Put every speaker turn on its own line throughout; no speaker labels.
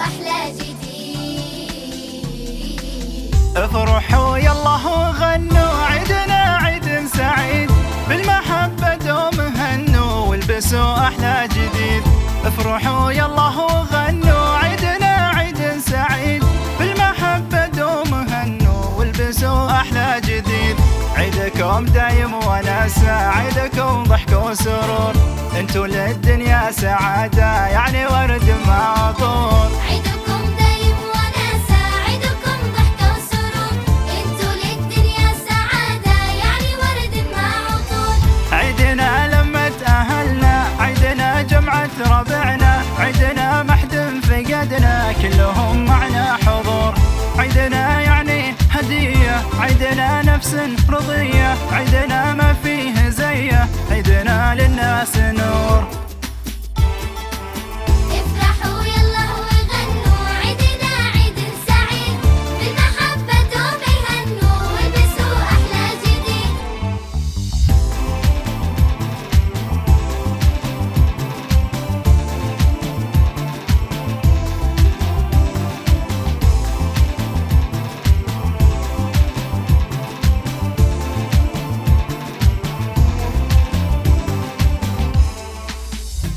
أحلى جديد.
افرحوا يلا وغنوا عيدنا عيد سعيد. بالمحبة دوم هنوا والبسوا أحلى جديد. افرحوا يلا وغنوا عيدنا عيد سعيد. بالمحبة دوم هنوا والبسوا أحلى جديد. عيدكم دايم وناسة عيدكم ضحك وسرور. أنتوا للدنيا سعادة يعني فقدنا كلهم معنا حضور. عيدنا يعني هدية عيدنا نفس رضية عيدنا ما فيه زية. عيدنا للناس نور.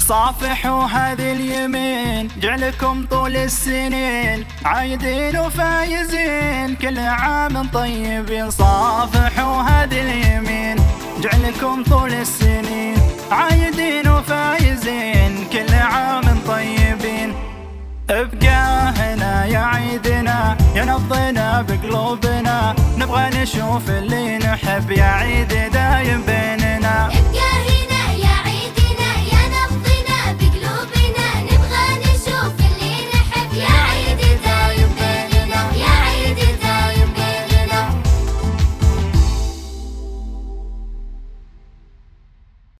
صافحوا هذه اليمين جعلكم طول السنين. عايدين وفايزين كل عام طيبين صافحوا هذه اليمين جعلكم طول السنين. عايدين وفايزين كل عام طيبين. ابقى هنا يا عيدنا يا نبضنا بقلوبنا. نبغى نشوف اللي نحب يا عيد دايم بيننا.